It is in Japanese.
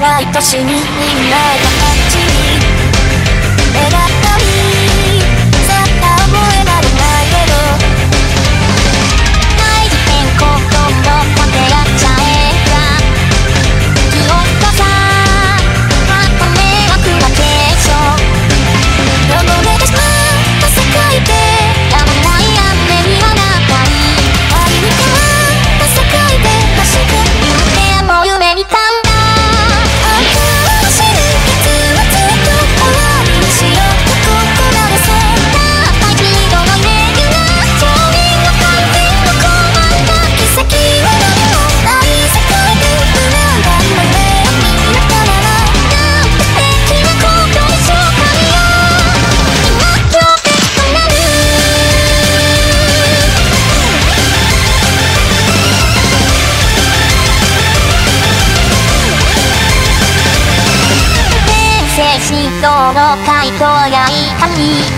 毎年みんなが待ちその回答がいかに